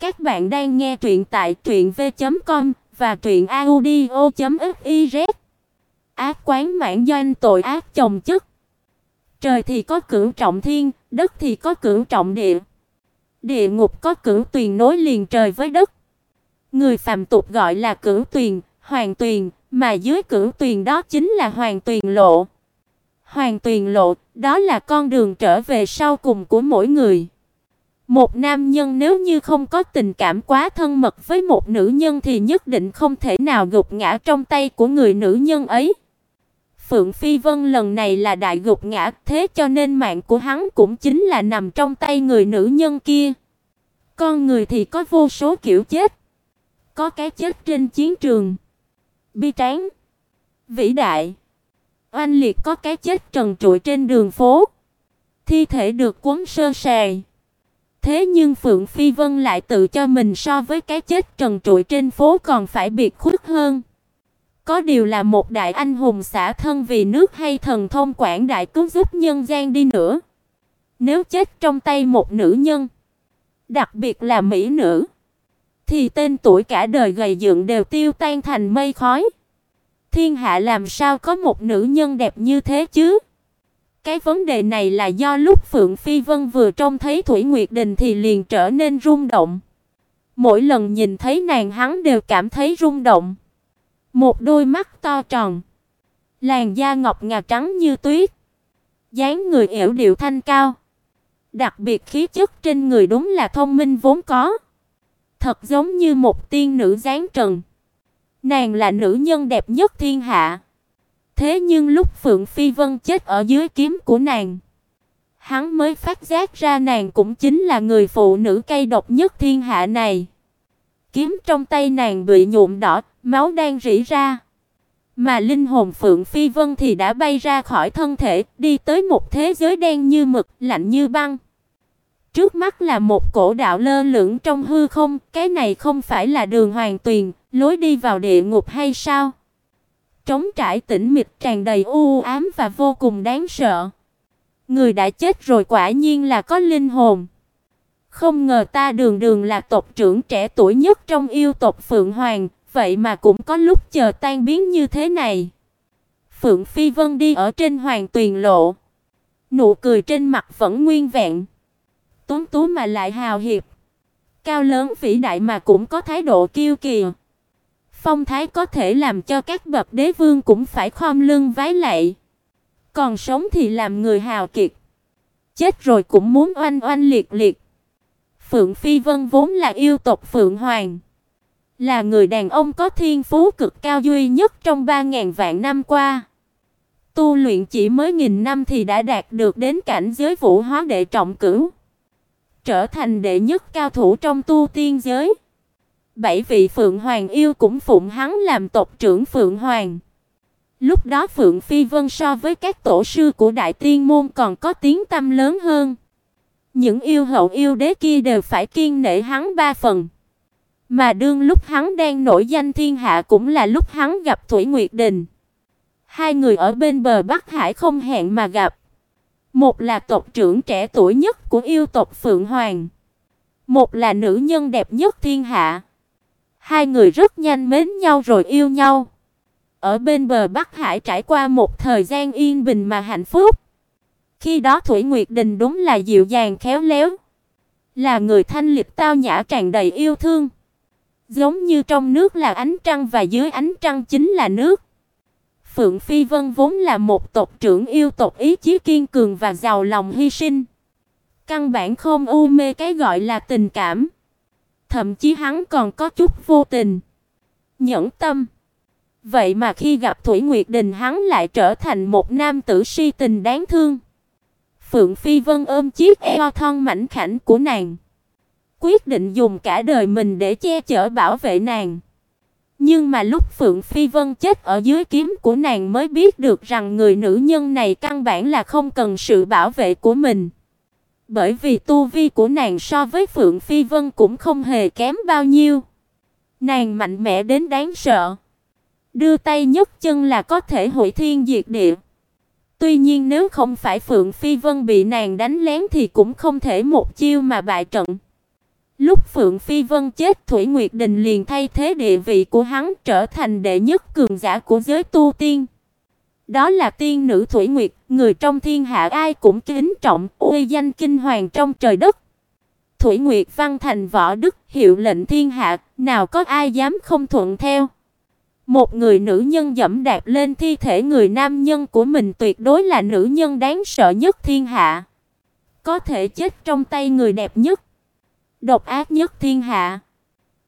Các bạn đang nghe truyện tại truyệnv.com và truyệnaudio.fiz. Ác quán mãn doanh tội ác chồng chất. Trời thì có cửu trọng thiên, đất thì có cửu trọng địa. Địa ngục có cửu tuyền nối liền trời với đất. Người phàm tục gọi là cửu tuyền, hoàng tuyền, mà dưới cửu tuyền đó chính là hoàng tuyền lộ. Hoàng tuyền lộ, đó là con đường trở về sau cùng của mỗi người. Một nam nhân nếu như không có tình cảm quá thân mật với một nữ nhân thì nhất định không thể nào gục ngã trong tay của người nữ nhân ấy. Phượng Phi Vân lần này là đại gục ngã, thế cho nên mạng của hắn cũng chính là nằm trong tay người nữ nhân kia. Con người thì có vô số kiểu chết. Có cái chết trên chiến trường, bi tráng, vĩ đại. Oanh liệt có cái chết trần trụi trên đường phố. Thi thể được quấn sơ sài. Thế nhưng Phượng Phi Vân lại tự cho mình so với cái chết trần trụi trên phố còn phải biệt khuất hơn. Có điều là một đại anh hùng xả thân vì nước hay thần thông quảng đại cứu giúp nhân gian đi nữa. Nếu chết trong tay một nữ nhân, đặc biệt là mỹ nữ, thì tên tuổi cả đời gầy dựng đều tiêu tan thành mây khói. Thiên hạ làm sao có một nữ nhân đẹp như thế chứ? Cái vấn đề này là do lúc Phượng Phi Vân vừa trông thấy Thủy Nguyệt Đình thì liền trở nên rung động. Mỗi lần nhìn thấy nàng hắn đều cảm thấy rung động. Một đôi mắt to tròn, làn da ngọc ngà trắng như tuyết, dáng người yểu điệu thanh cao. Đặc biệt khí chất trên người đúng là thông minh vốn có. Thật giống như một tiên nữ dáng trần. Nàng là nữ nhân đẹp nhất thiên hạ. Thế nhưng lúc Phượng Phi Vân chết ở dưới kiếm của nàng, hắn mới phát giác ra nàng cũng chính là người phụ nữ cay độc nhất thiên hạ này. Kiếm trong tay nàng bị nhuộm đỏ, máu đang rỉ ra. Mà linh hồn Phượng Phi Vân thì đã bay ra khỏi thân thể, đi tới một thế giới đen như mực, lạnh như băng. Trước mắt là một cổ đạo lơ lửng trong hư không, cái này không phải là đường hoàng tuyền, lối đi vào địa ngục hay sao? Trống trải tĩnh mịch tràn đầy u ám và vô cùng đáng sợ. Người đã chết rồi quả nhiên là có linh hồn. Không ngờ ta đường đường là tộc trưởng trẻ tuổi nhất trong yêu tộc Phượng Hoàng, vậy mà cũng có lúc chờ tan biến như thế này. Phượng Phi Vân đi ở trên hoàng tuyền lộ, nụ cười trên mặt vẫn nguyên vẹn. Tuấn tú mà lại hào hiệp, cao lớn vĩ đại mà cũng có thái độ kiêu kỳ. Phong thái có thể làm cho các bậc đế vương cũng phải khom lưng vái lạy. Còn sống thì làm người hào kiệt. Chết rồi cũng muốn oanh oanh liệt liệt. Phượng Phi Vân vốn là yêu tộc Phượng Hoàng, là người đàn ông có thiên phú cực cao duy nhất trong 3000 vạn năm qua. Tu luyện chỉ mới nghìn năm thì đã đạt được đến cảnh giới vũ hóa đệ trọng cửu, trở thành đệ nhất cao thủ trong tu tiên giới bảy vị Phượng Hoàng yêu cũng phụng hắn làm tộc trưởng Phượng Hoàng. Lúc đó Phượng Phi Vân so với các tổ sư của Đại Tiên môn còn có tiếng tăm lớn hơn. Những yêu hậu yêu đế kia đều phải kiên nể hắn ba phần. Mà đương lúc hắn đang nổi danh thiên hạ cũng là lúc hắn gặp Thủy Nguyệt Đình. Hai người ở bên bờ Bắc Hải không hẹn mà gặp. Một là tộc trưởng trẻ tuổi nhất của yêu tộc Phượng Hoàng, một là nữ nhân đẹp nhất thiên hạ. Hai người rất nhanh mến nhau rồi yêu nhau. Ở bên bờ Bắc Hải trải qua một thời gian yên bình mà hạnh phúc. Khi đó Thủy Nguyệt Đình đúng là dịu dàng khéo léo, là người thanh lịch tao nhã tràn đầy yêu thương. Giống như trong nước là ánh trăng và dưới ánh trăng chính là nước. Phượng Phi Vân vốn là một tộc trưởng yêu tộc ý chí kiên cường và giàu lòng hy sinh. Căn bản không u mê cái gọi là tình cảm. Thậm chí hắn còn có chút vô tình, nhẫn tâm. Vậy mà khi gặp Thủy Nguyệt Đình hắn lại trở thành một nam tử si tình đáng thương. Phượng Phi Vân ôm chiếc eo thon mảnh khảnh của nàng, quyết định dùng cả đời mình để che chở bảo vệ nàng. Nhưng mà lúc Phượng Phi Vân chết ở dưới kiếm của nàng mới biết được rằng người nữ nhân này căn bản là không cần sự bảo vệ của mình. Bởi vì tu vi của nàng so với Phượng Phi Vân cũng không hề kém bao nhiêu. Nàng mạnh mẽ đến đáng sợ. Đưa tay nhấc chân là có thể hủy thiên diệt địa. Tuy nhiên nếu không phải Phượng Phi Vân bị nàng đánh lén thì cũng không thể một chiêu mà bại trận. Lúc Phượng Phi Vân chết, Thủy Nguyệt Đình liền thay thế địa vị của hắn trở thành đệ nhất cường giả của giới tu tiên. Đó là tiên nữ Thủy Nguyệt, người trong thiên hạ ai cũng kính trọng, uy danh kinh hoàng trong trời đất. Thủy Nguyệt văn thành võ đức, hiệu lệnh thiên hạ, nào có ai dám không thuận theo. Một người nữ nhân dẫm đạp lên thi thể người nam nhân của mình tuyệt đối là nữ nhân đáng sợ nhất thiên hạ. Có thể chết trong tay người đẹp nhất, độc ác nhất thiên hạ.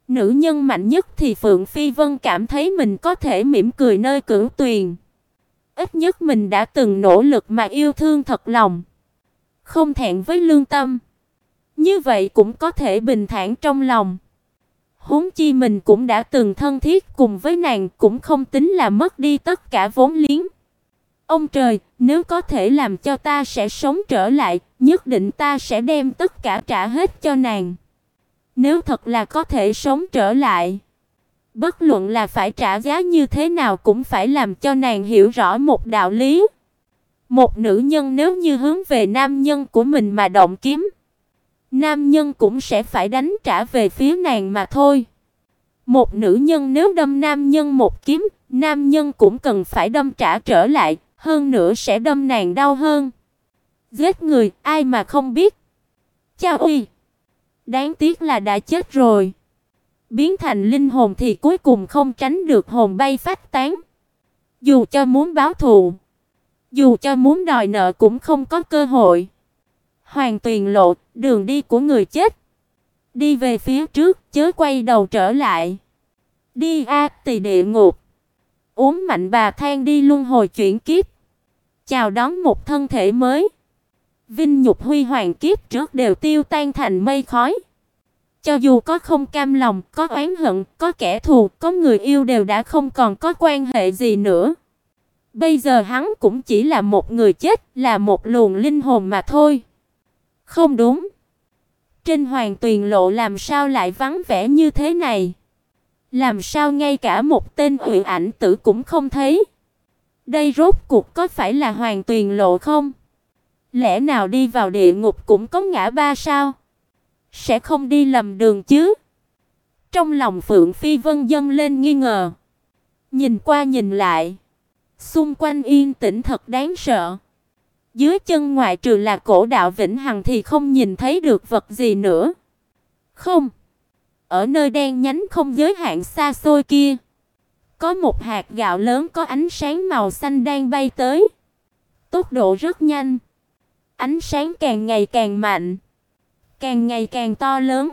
Nữ nhân mạnh nhất thì Phượng Phi Vân cảm thấy mình có thể mỉm cười nơi cửu tuyền. Ít nhất mình đã từng nỗ lực mà yêu thương thật lòng, không thẹn với lương tâm. Như vậy cũng có thể bình thản trong lòng. Huống chi mình cũng đã từng thân thiết cùng với nàng, cũng không tính là mất đi tất cả vốn liếng. Ông trời, nếu có thể làm cho ta sẽ sống trở lại, nhất định ta sẽ đem tất cả trả hết cho nàng. Nếu thật là có thể sống trở lại, bất luận là phải trả giá như thế nào cũng phải làm cho nàng hiểu rõ một đạo lý. Một nữ nhân nếu như hướng về nam nhân của mình mà động kiếm, nam nhân cũng sẽ phải đánh trả về phía nàng mà thôi. Một nữ nhân nếu đâm nam nhân một kiếm, nam nhân cũng cần phải đâm trả trở lại, hơn nữa sẽ đâm nàng đau hơn. Giết người, ai mà không biết. Cha uy, đáng tiếc là đã chết rồi. Biến thành linh hồn thì cuối cùng không tránh được hồn bay phách tán. Dù cho muốn báo thù, dù cho muốn đòi nợ cũng không có cơ hội. Hoàng Tuyền lộ, đường đi của người chết. Đi về phía trước, chớ quay đầu trở lại. Đi a, tỳ địa ngục. Uống mạnh bà than đi luân hồi chuyển kiếp. Chào đón một thân thể mới. Vinh nhục huy hoàng kiếp trước đều tiêu tan thành mây khói. Cho dù có không cam lòng, có oán hận, có kẻ thù, có người yêu đều đã không còn có quan hệ gì nữa. Bây giờ hắn cũng chỉ là một người chết, là một luồng linh hồn mà thôi. Không đúng. Trên hoàng tuyền lộ làm sao lại vắng vẻ như thế này? Làm sao ngay cả một tên huyền ảnh tử cũng không thấy? Đây rốt cuộc có phải là hoàng tuyền lộ không? Lẽ nào đi vào địa ngục cũng có ngã ba sao? Sẽ không đi lầm đường chứ? Trong lòng Phượng Phi Vân dâng lên nghi ngờ. Nhìn qua nhìn lại, xung quanh yên tĩnh thật đáng sợ. Dưới chân ngoại trừ là cổ đạo vĩnh hằng thì không nhìn thấy được vật gì nữa. Không. Ở nơi đen nhánh không giới hạn xa xôi kia, có một hạt gạo lớn có ánh sáng màu xanh đang bay tới. Tốc độ rất nhanh. Ánh sáng càng ngày càng mạnh, càng ngày càng to lớn.